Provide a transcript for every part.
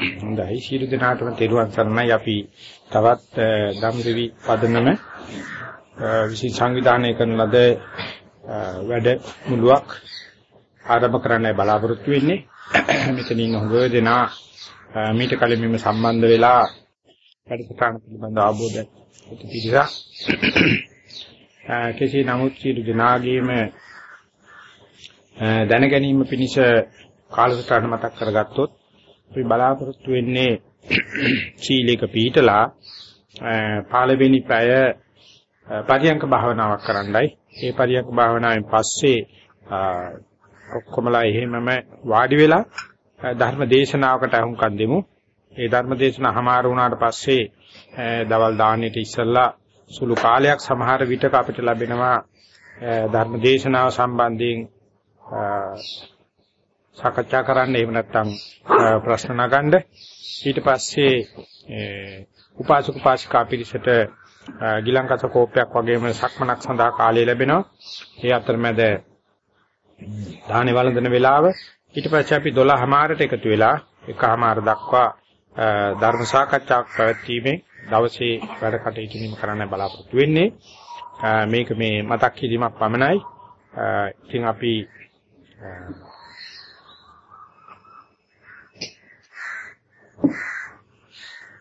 හොඳයි. ශීල දිනාටම තෙරුවන් සරණයි. අපි තවත් ධම්රිවි පදනම විශේෂ සංවිධානය කරන ලද වැඩ මුලුවක් ආරම්භ කරන්නයි බලාපොරොත්තු වෙන්නේ. මෙතන ඉන්න හොඟ දෙනා මීට කලින් මෙම සම්බන්ධ වෙලා වැඩසටහන පිළිබඳ අවබෝධ ඇති පිළිසක් කෙසේ නමුත් සියලු දෙනාගේම දැන ගැනීම පිණිස කාලසටහන මතක් කරගත්තොත් අපි බලාපොරොත්තු වෙන්නේ සීලයක පිළිතලා පාළවෙනි පැය පරියංක භාවනාවක් කරන්නයි. ඒ පරියංක භාවනාවෙන් පස්සේ ඔක්කොමලා එහෙමම වාඩි වෙලා ධර්ම දේශනාවකට අහුම්කම් දෙමු. ඒ ධර්ම දේශනාව හමාර වුණාට පස්සේ දවල් දාන්නට ඉස්සෙල්ලා සුළු කාලයක් සමහර විටක අපිට ලැබෙනවා ධර්ම දේශනාව සම්බන්ධයෙන් සාකච්ඡා කරන්න එහෙම නැත්නම් ප්‍රශ්න නගන්න. ඊට පස්සේ උපාසක උපාසිකා පිරිසට ගිලංකස කෝපයක් වගේම සක්මනක් සඳහා කාලය ලැබෙනවා. ඒ අතරමැද දාහනේ වළඳන වෙලාව. ඊට පස්සේ අපි 12:00මාරට එකතු වෙලා එකමාර දක්වා ධර්ම සාකච්ඡාවක් පැවැත්වීමේ දවසේ වැඩ කටයුතු නිම කරන්න බලාපොරොත්තු වෙන්නේ. මේක මේ මතක් කිරීමක් පමණයි. ඉතින් අපි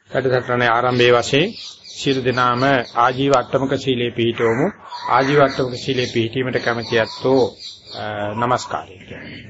වැඩසටහනේ ආරම්භයේ වශයෙන් සියලු දෙනාම ආජීව අට්ටමක සීලේ පිහිටවමු. ආජීව අට්ටමක සීලේ පිහිටීමට කැමැති ඇත්තෝ নমස්කාරය කියනවා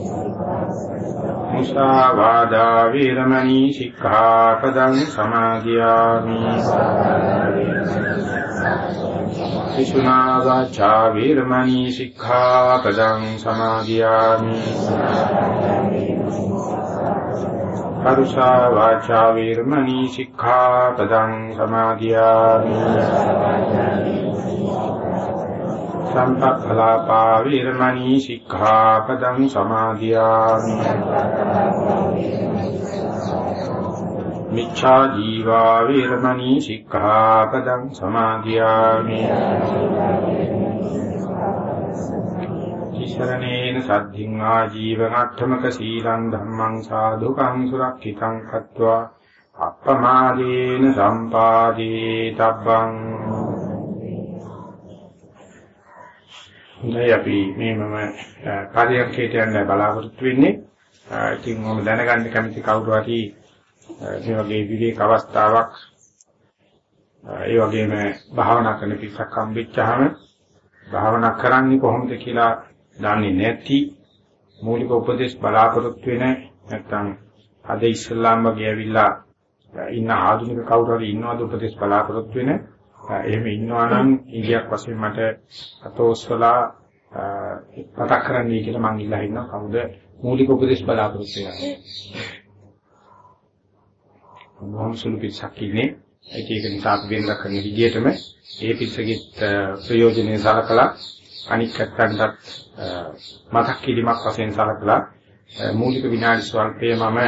මුසාවාදා වීරමණී සික්ඛාපදං සමාදියාමි විසුනා වාචා වීරමණී සික්ඛාපදං සමාදියාමි පරුෂා වාචා වීරමණී සික්ඛාපදං සමාදියාමි සම්පක්ඛලාපා වීරමණී සික්ඛාපදං සමාදියාමි। මිච්ඡා ජීවා වීරමණී සික්ඛාපදං සමාදියාමි। ඉශරණේන සද්ධින් ආජීවං අට්ඨමක සීලං ධම්මං සාදුකං සුරක්ෂිතං කତ୍වා। අප්පමාදේන සම්පාදී තබ්බං හොඳයි අපි මේ මම කාර්යක්ෂේත්‍රයට යන්න බලාපොරොත්තු වෙන්නේ. ඉතින් මම දැනගන්න කැමති කවුරු හරි මේ වගේ විවේක අවස්ථාවක් ඒ වගේම භාවනා කරන පිටසක් හම්බෙච්චාම භාවනා කරන්නේ කොහොමද කියලා දන්නේ නැති මූලික උපදේශ බලාපොරොත්තු වෙන නැත්නම් අද ඉස්ලාම් වගේ ඇවිල්ලා ඉන්න ආධුනික කවුරු හරි ඉන්නවද උපදේශ බලාපොරොත්තු වෙන එහෙම ඉන්නවා නම් ඉගියක් වශයෙන් මට අතෝස්වලා පතක් කරන්නයි කියලා මං ඉල්ලා ඉන්නවා කවුද මූලික උපදේශ බලාපොරොත්තු වෙන්නේ. මොහොම සුළු පිටසක් ඉන්නේ ඒක නිසා අපි වෙනදා කරන විදිහටම ඒ පිටසෙත් ප්‍රයෝජනෙ සලකලා අනික් පැත්තටත් මතක් කිරීමක් වශයෙන් සලකලා මූලික විනාඩි ස්වල්පයේ මම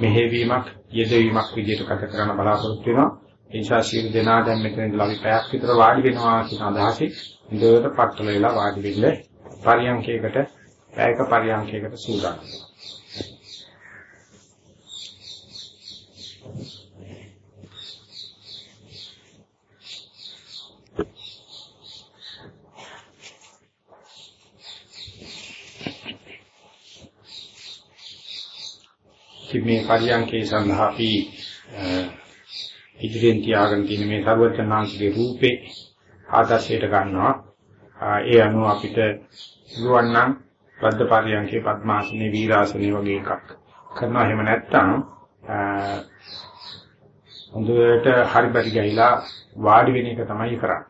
මෙහෙවීමක් යෙදවීමක් විදිහට කතා කරන්න බලාපොරොත්තු වෙනවා. ඒ නිසා සියලු දෙනා දැන් මෙතන ඉඳලා අපි පැයක් විතර වාඩි වෙනවා කියන අදහසින් හොඳට පట్టල වෙලා වාඩි වෙන්න පරියන්කයකට පැයක පරියන්කයකට සූදානම් වෙනවා. ඉතින් මේ පරියන්කේ සඳහා අපි ඉදිරියෙන් තියාගෙන තියෙන මේ සර්වචනාංශගේ රූපේ ආදර්ශයට ගන්නවා. ඒ අනුව අපිට පුළුවන් නම් වද්ද පරියන්කේ පద్මාසනේ වීරාසනේ වගේ එකක් කරනවා. එහෙම නැත්නම් හොඳට හරිබරි ගහිලා වාඩි වෙන එක තමයි කරන්නේ.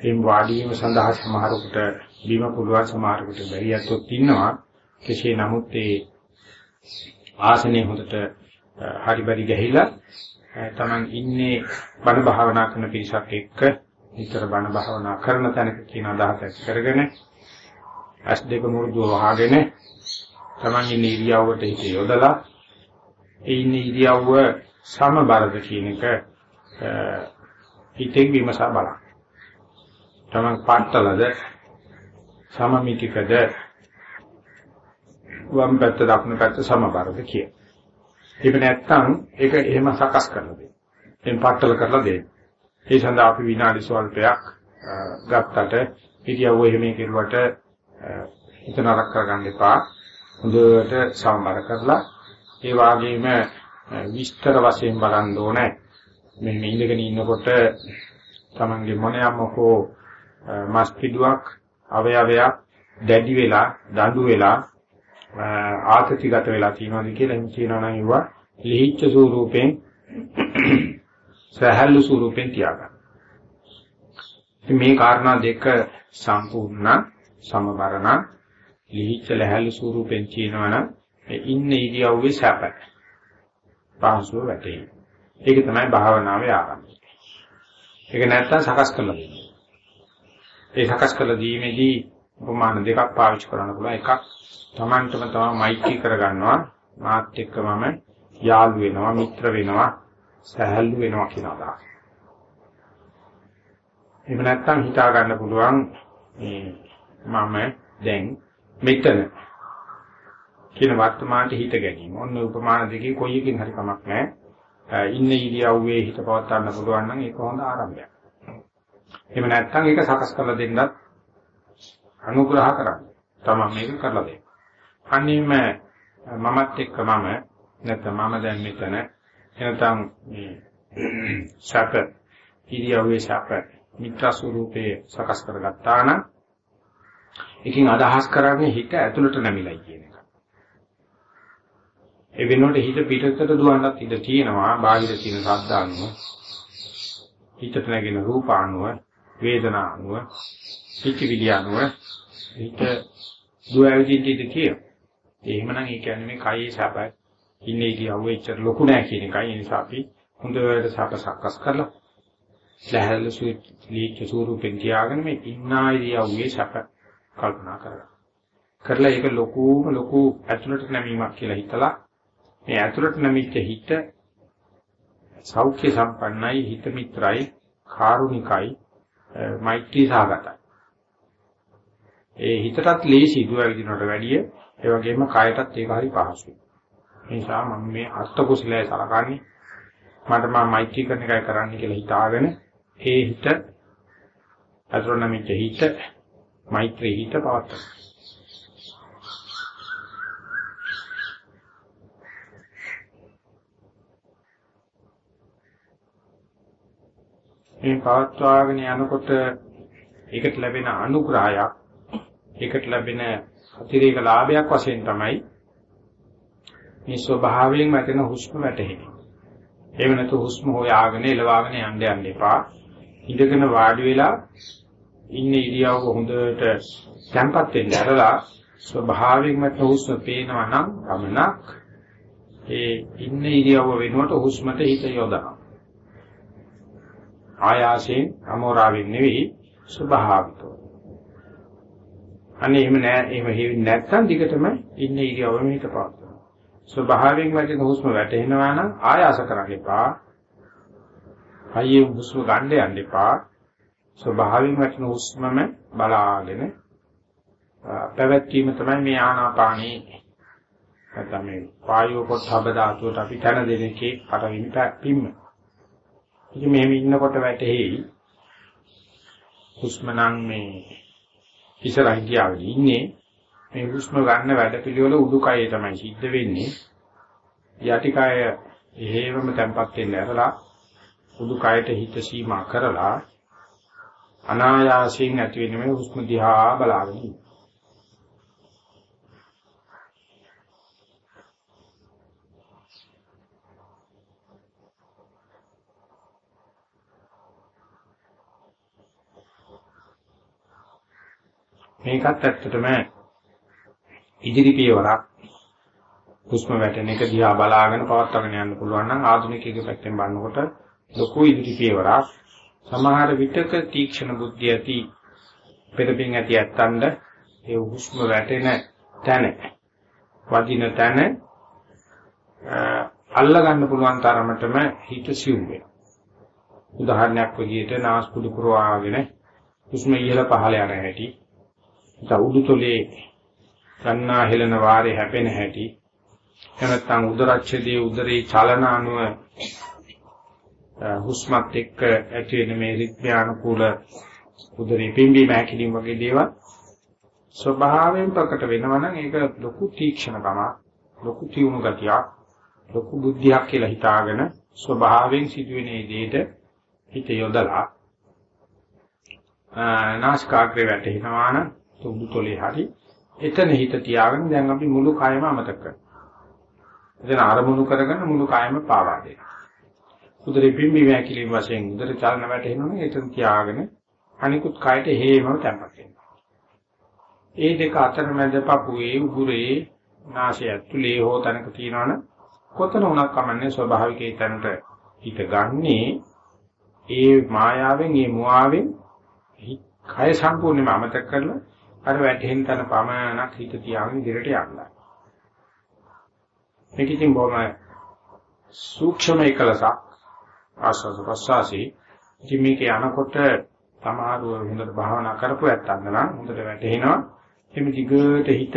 එම් වාඩි වීම සඳහා සමහරකට බීම පුළුවන් සමහරකට බැරි අතොත් ඉන්නවා. කෙසේ නමුත් ඒ ආසනේ හොඳට හරිබරි ගහිලා තමන් ඉන්නේ බණ භාවනා කරන පිරිසක් එක්ක විතර බණ භාවනා කරන තැනක කියන අදහස ඇති කරගෙන ඇස් දෙක මුරුදුව වහගෙන තමන් ඉන්නේ ඉරියව්වට හිත යොදලා ඒ ඉන්නේ ඉරියව්ව සමබරද කියන එක හිතෙන් විමසා බලන්න. තමන් පාටලද සමමිතිකද වම් පැත්ත දකුණු පැත්ත සමබරද කිය. ඒක නැත්තම් ඒක එහෙම සකස් කරලා දෙන්න. එන් පట్టල කරලා දෙන්න. ඒ සඳහා අපි විනාඩි ස්වල්පයක් ගත්තට ඉරියව්ව එහෙම කෙරුවට හිත නරක කරගන්න එපා. හොඳට සමබර කරලා ඒ වගේම විස්තර වශයෙන් බලන්න ඕනේ. මෙන්න ඉඳගෙන ඉන්නකොට තමන්ගේ මොනියම්මකෝ මස් පිටුවක් අවයවයක් දැඩි වෙලා දඬු වෙලා ආතතිගත වෙලා තියෙනවාද කියලා එහෙම කියනවා නම් ඒවා ලිහිච්ඡ ස්වරූපෙන් සහල්ලු ස්වරූපෙන් තියාගන්න. මේ කාරණා දෙක සම්පූර්ණ සමබරණ ලිහිච්ඡ ලහල්ලු ස්වරූපෙන් කියනවනම් ඉන්න ඉරියව්වේ සැප. පහසුව වැටේ. ඒක තමයි භාවනාවේ ආරම්භය. ඒක නැත්තම් සකස් කරලා දෙන්නේ. ඒ සකස් කරලා දීමේදී උපමාන දෙකක් පාවිච්චි කරන්න පුළුවන්. එකක් Tamanටම තමයි මෛත්‍රී කරගන්නවා. මාත් එක්ක මම යාළු වෙනවා, මිත්‍ර වෙනවා, සහැල්ලු වෙනවා කියන අදහස. එහෙම නැත්නම් හිතා ගන්න පුළුවන් මේ මම දැන් මෙතන කියන වර්තමානට හිත ගැනීම. ඔන්න උපමාන දෙකේ කොයි එකකින් හරි කමක් නැහැ. ඉන්න ඉරියව්වේ හිත පවත් ගන්න පුළුවන් නම් ඒක හොඳ ආරම්භයක්. එහෙම නැත්නම් ඒක සකස් කරලා දෙන්නත් අනුග්‍රහ කරන්න. තමයි මේක කරලා දෙන්න. අනිම මමත් එක්ක මම නැත්නම් මම දැන් මෙතන එනතම් මේ ශාක ඉරියව්වේ ශාක මිත්‍ර ස්වරූපේ සකස් කරගත්තා නම් එකකින් අදහස් කරන්නේ හිත ඇතුළට නැමිලයි කියන එක. ඒ වෙනුවට හිත පිටතට දුවන්නත් ඉඩ තියෙනවා බාහිර තියෙන ශබ්ද අනුව හිතට නැගෙන රූප අනුව වේදනා අනුව පිටිවිලිය අනුව හිත දුව ඇවිදින්න ඉඩ තියෙනවා. එහෙමනම් ඒ කියන්නේ මේ කයේ සැප ඉන්නේ කියව එච්චර ලොකු නෑ කියන එකයි. ඒ නිසා අපි හොඳට සැප සකස් කරලා ලැහැල්ල සුලීච්ච ස්වරූපෙන් තියාගෙන මේ ඉන්නායිදියව්වේ සැප කල්පනා කරගන්න. කරලා ඒක ලොකුම ලොකු ඇතුළට නැමීමක් කියලා හිතලා මේ ඇතුළට නැමිච්ච හිත සෞඛ්‍ය සම්පන්නයි හිත මිත්‍රයි කාරුණිකයි මෛත්‍රී සාගතයි. ඒ හිතටත් ලේසි දුව විදිනවට වැඩිය ඒ වගේම කායටත් ඒක හරි පහසුයි. ඒ නිසා මම මේ අර්ථ කුසලයේ සලකන්නේ මට මම මෛත්‍රී කරන එකයි කරන්න කියලා හිතාගෙන ඒ හිත අසරණමිච්ච හිත මෛත්‍රී හිත පවත්තන. මේ පවත්වාගෙන යනකොට ඒකට ලැබෙන අනුග්‍රහයක් ඒකට ලැබෙන අතිරේක ලාභයක් වශයෙන් තමයි මේ ස්වභාවයෙන් වැටෙන හුස්ම වැටෙන්නේ. එහෙම නැතු හුස්ම හොයාගෙන එලවාගෙන යන්න යන්න එපා. ඉඳගෙන වාඩි වෙලා ඉන්න ඉරියව්ව හොඳට තැම්පත් වෙන්න ඇරලා ස්වභාවයෙන් වැටෙන හුස්ම පේනවා නම් පමණක් ඒ ඉන්න ඉරියව්ව වෙනුවට හුස්මට හිත යොදනවා. ආයාසයෙන් අමෝරාවෙන් නෙවෙයි ස්වභාවිකව. අනේ එහෙම නෑ එහෙම හේවෙන්නේ නැත්නම් දිගටම ඉන්න ඉරියව්ව මේක පවත්වනවා. ස්වභාවයෙන් වැටෙන හුස්ම වැටෙනවා නම් ආයාස කරන්න එපා. හයිය හුස්ම ගන්න යන්න එපා. ස්වභාවයෙන් වැටෙන හුස්මම බලාගෙන පැවැත්වීම තමයි මේ ආනාපානී නැත්නම් මේ වායෝ පොත්හබ ධාතුවට අපි තන දෙනකේ පටවිනි පිම්ම. ඉතින් මෙහෙම ඉන්නකොට වැටෙහි හුස්ම නම් මේ ඉස්සරහින් ගියාගෙන ඉන්නේ මේ හුස්ම ගන්න වැඩපිළිවෙල උඩුකයේ තමයි සිද්ධ වෙන්නේ. යටිකය එහෙමම තැම්පත් වෙන්න ඇරලා උඩුකයට හිත සීමා කරලා අනායාසයෙන් ඇති වෙන මේ හුස්ම දිහා බලාගෙන ඉන්න. මේකත් ඇත්තටම ඉදිරි පියවරක් හුස්ම වැටෙන එක දිහා බලාගෙන පවත්වාගෙන යන්න පුළුවන් නම් ආධුනිකයෙකුගේ පැත්තෙන් බලනකොට ලොකු ඉදිරි පියවරක්. සමහර විටක තීක්ෂණ බුද්ධිය ඇති පෙරපින් ඇති ඇත්තන්ද ඒ හුස්ම වැටෙන තැන වදින තැන අල්ල ගන්න පුළුවන් තරමටම හිත සිව් වෙනවා. උදාහරණයක් විදිහට නාස්පුඩු පුරවාගෙන හුස්ම ඉහළ පහළ යන හැටි උඩුතොලේ ගන්නා හෙලන වාරේ හැපෙන හැටි එනත්තම් උදරච්ඡේදයේ උදරේ චලන අනුව හුස්මත් එක්ක ඇති වෙන මේ රිද්මයානුකූල උදරේ පිම්බීම හැකිලිම වගේ දේවල් ස්වභාවයෙන් ප්‍රකට වෙනවා නම් ඒක ලොකු තීක්ෂණකමක් ලොකු තියුණු ගතියක් ලොකු බුද්ධියක් කියලා හිතාගෙන ස්වභාවයෙන් සිදුවෙන දෙයට හිත යොදලා නාස්කාග්‍රේ වැටෙනවා නම් උඩු තොලේ හරි එතන හිත තියාගෙන දැන් අපි මුළු කයම අමතක කරනවා. එතන අරමුණු කරගෙන මුළු කයම පාවා දෙනවා. උදරේ පිම්බි වැකිලින් වශයෙන් උදර චලන වැටෙනවනේ එතන තියාගෙන අනිකුත් කයට හේමව තැම්පත් වෙනවා. ඒ දෙක අතරමැද පපුවේ උගුරේ නාසය ඇතුලේ හෝ තැනක තියෙනවනම් කොතන වුණත් කමන්නේ ස්වභාවිකේ තැනට හිත ගන්නේ ඒ මායාවෙන් ඒ මුවාවෙන් කය සම්පූර්ණයෙන්ම අමතක කරලා අර වැටෙන තන පමණක් හිත තියාගෙන ඉදිරියට යන්න. මේක ඉතින් බොහොම සූක්ෂම එකලසක් ආස්වාද ප්‍රසවාසී. ඉතින් මේක යනකොට සමහරව හොඳට භාවනා කරපු ඇත්තන්ද නම් හොඳට වැටෙනවා එමෙ දිගට හිත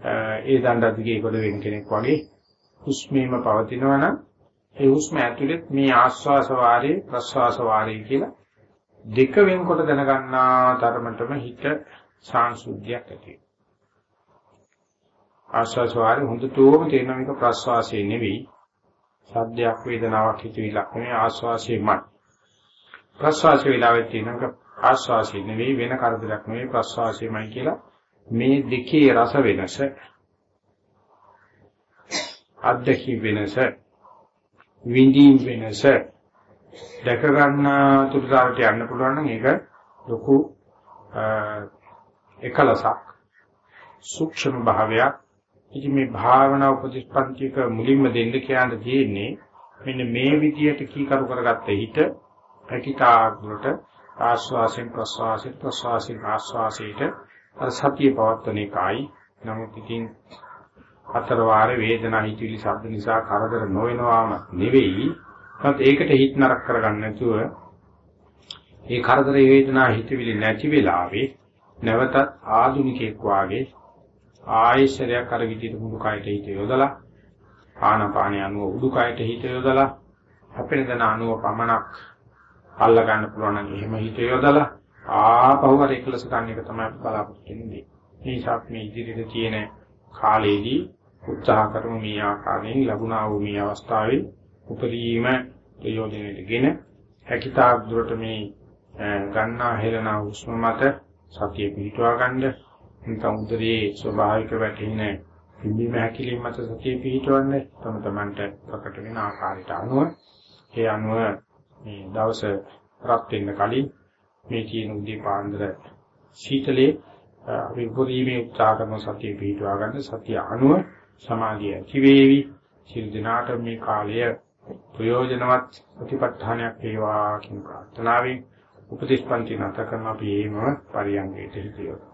ඒ දණ්ඩ දිගේ කොට වෙන කෙනෙක් වගේ හුස්මේම පවතිනවා නම් ඒ හුස්ම ඇතුළේ මේ ආස්වාස වාරේ ප්‍රස්වාස වාරේ කියලා දෙක වෙන්කොට දැනගන්නා තරමටම හිත සාංශුද්ධියක් ඇති වෙනවා. ආශ්වාස වාරේ හොඳටම තේරෙන මේක ප්‍රශ්වාසයේ නෙවෙයි. සද්දයක් වේදනාවක් හිතවිලක් නෙවෙයි ආශ්වාසයේමයි. ප්‍රශ්වාසයේ විලාවෙත් තියෙනක ආශ්වාසයේ නෙවෙයි වෙන කරදරයක් නෙවෙයි ප්‍රශ්වාසයේමයි කියලා මේ දෙකේ රස වෙනස අද්දකි වෙනස විඳීම් වෙනස දැක ගන්න තුරුතාවට යන්න පුළුවන් නම් ඒක ලොකු එකලසක්. සූක්ෂම භාවයක්. ඉතින් මේ භාවනා උපදිස්පන්තික මුලින්ම දෙන්න කියන්න තියෙන්නේ මෙන්න මේ විදියට කීකරු කරගත්ත හිත පැකිතාග්‍රට ආස්වාසෙන් ප්‍රස්වාසෙන් ප්‍රස්වාසෙන් ආස්වාසයට අර සතිය පවත්වන එකයි. නමුත් ඉතින් හතර වාරේ වේදනා හිතිලි ශබ්ද නිසා කරදර නොවෙනවාම නෙවෙයි. නමුත් ඒකට හිත නරක කරගන්න නැතුව ඒ කරදර වේදනා හිතවිලි නැති වෙලාවේ නැවතත් ආධුනිකෙක් වාගේ ආයශරයක් අර විදිහට මුළු කයට හිත යොදලා ආනපානිය අනුව උඩු කයට හිත යොදලා හැපෙන දන අනුව පමණක් අල්ල ගන්න පුළුවන් නම් එහෙම හිත යොදලා ආපහු අර එකලස ගන්න එක තමයි බලාපොරොත්තු වෙන්නේ. මේ නිසා මේ ඉදිරියට තියෙන කාලේදී උත්සාහ කරමු මේ ආකාරයෙන් ලැබුණා වූ මේ අවස්ථාවේ උපරිම ප්‍රයෝජනෙටගෙන හැකිතාක් දුරට මේ ගන්නා හෙළනා හුස්ම මත සතිය පිහිටුවා ගන්න. නැත්නම් උදරයේ ස්වභාවික වැටෙන පිම්බීම හැකිලිම මත සතිය පිහිටවන්න. තම තමන්ට ප්‍රකට වෙන ආකාරයට අනුව ඒ අනුව මේ දවස රත් වෙන්න කලින් මේ කියන උදේ පාන්දර සීතලේ අපි පොදීමේ උත්සාහ කරන සතිය පිහිටුවා ගන්න. සතිය අනුව සමාධිය ඇති වේවි සිල් දිනාට මේ කාලය ප්‍රයෝජනවත් ප්‍රතිපත්තානයක් වේවා කියන ප්‍රාර්ථනාවෙන් උපදේශපන්ති නැත කරන අපි ඒම පරියන්කයට හිතියොත්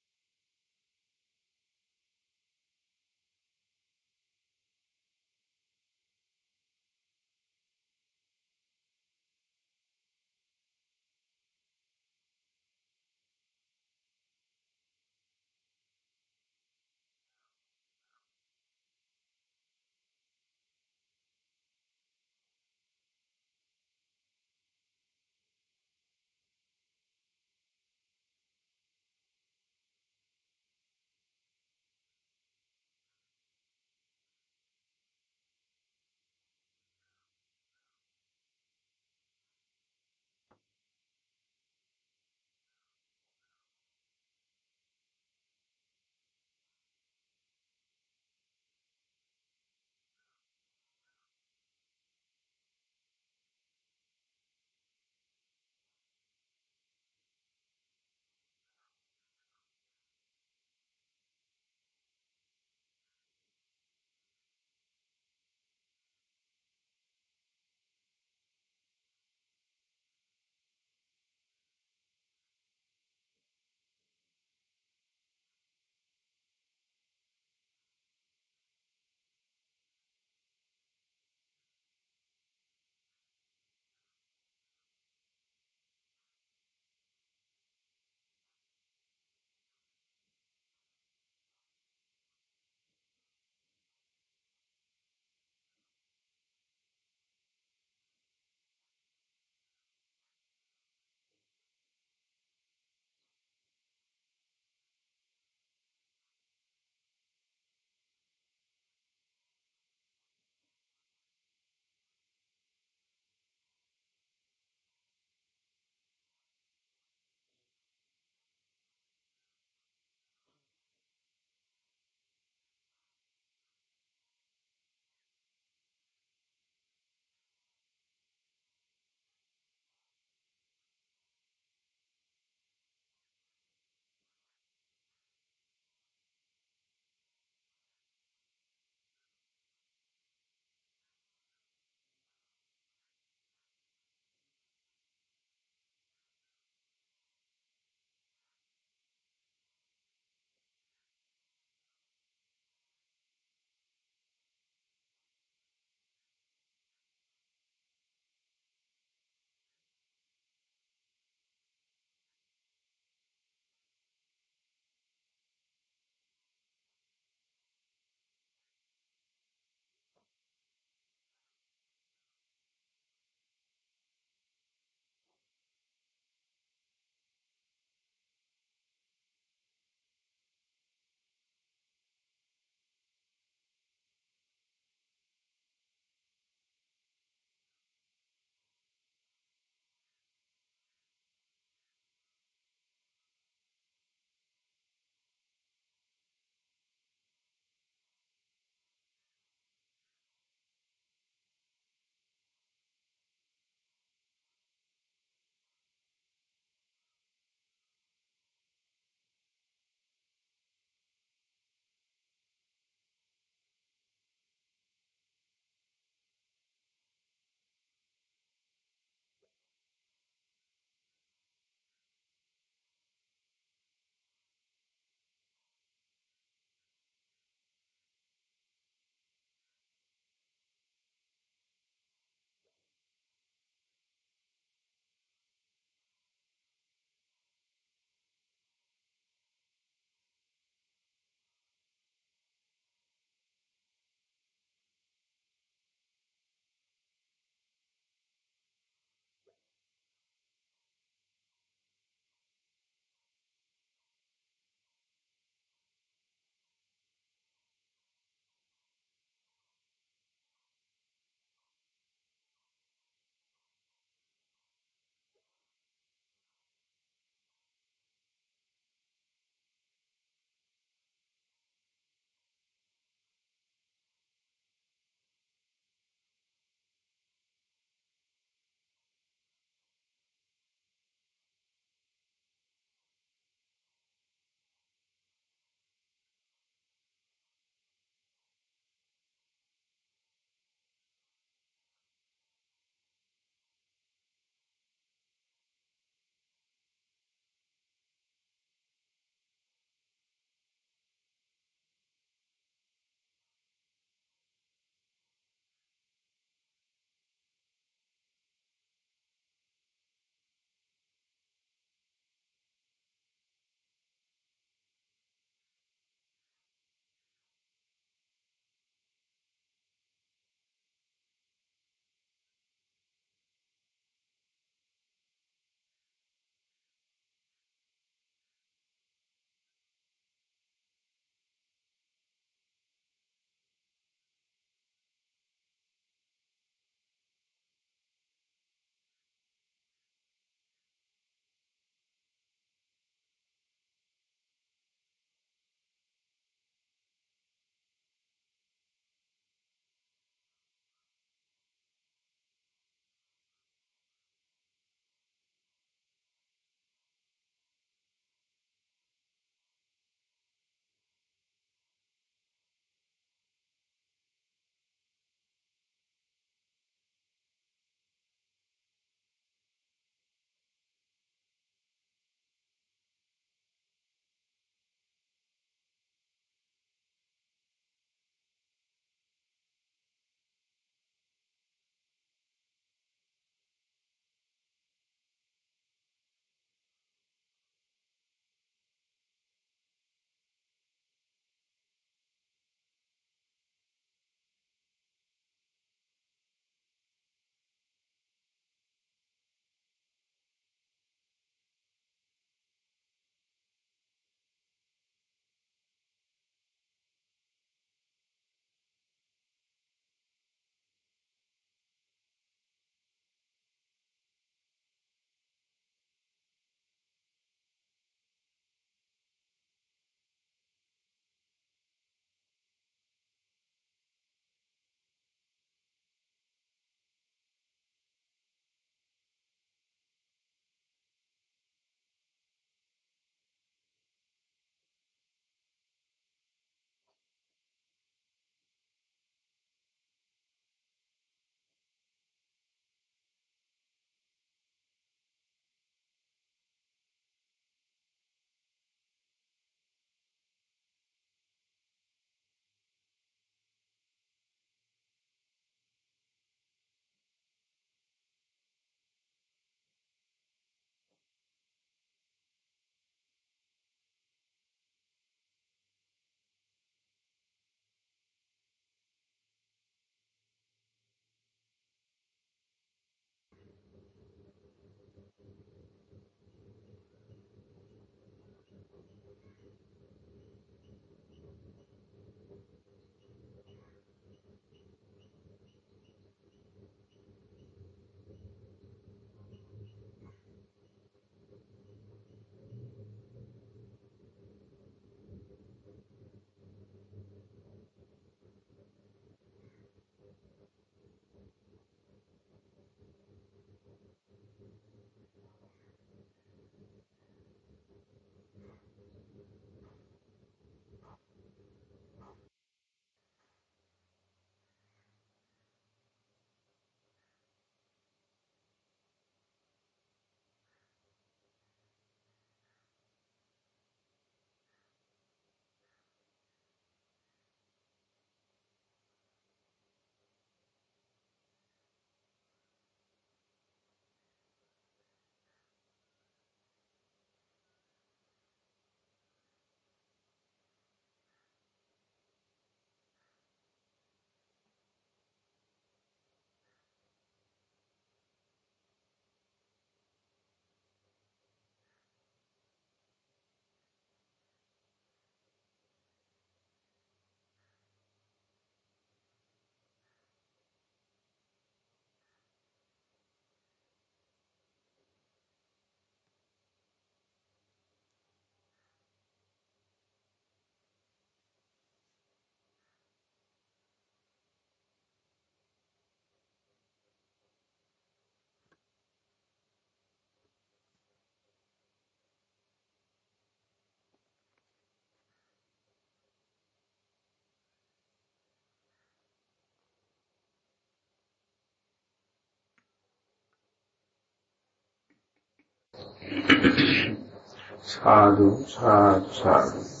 සාදු සාදු සාදු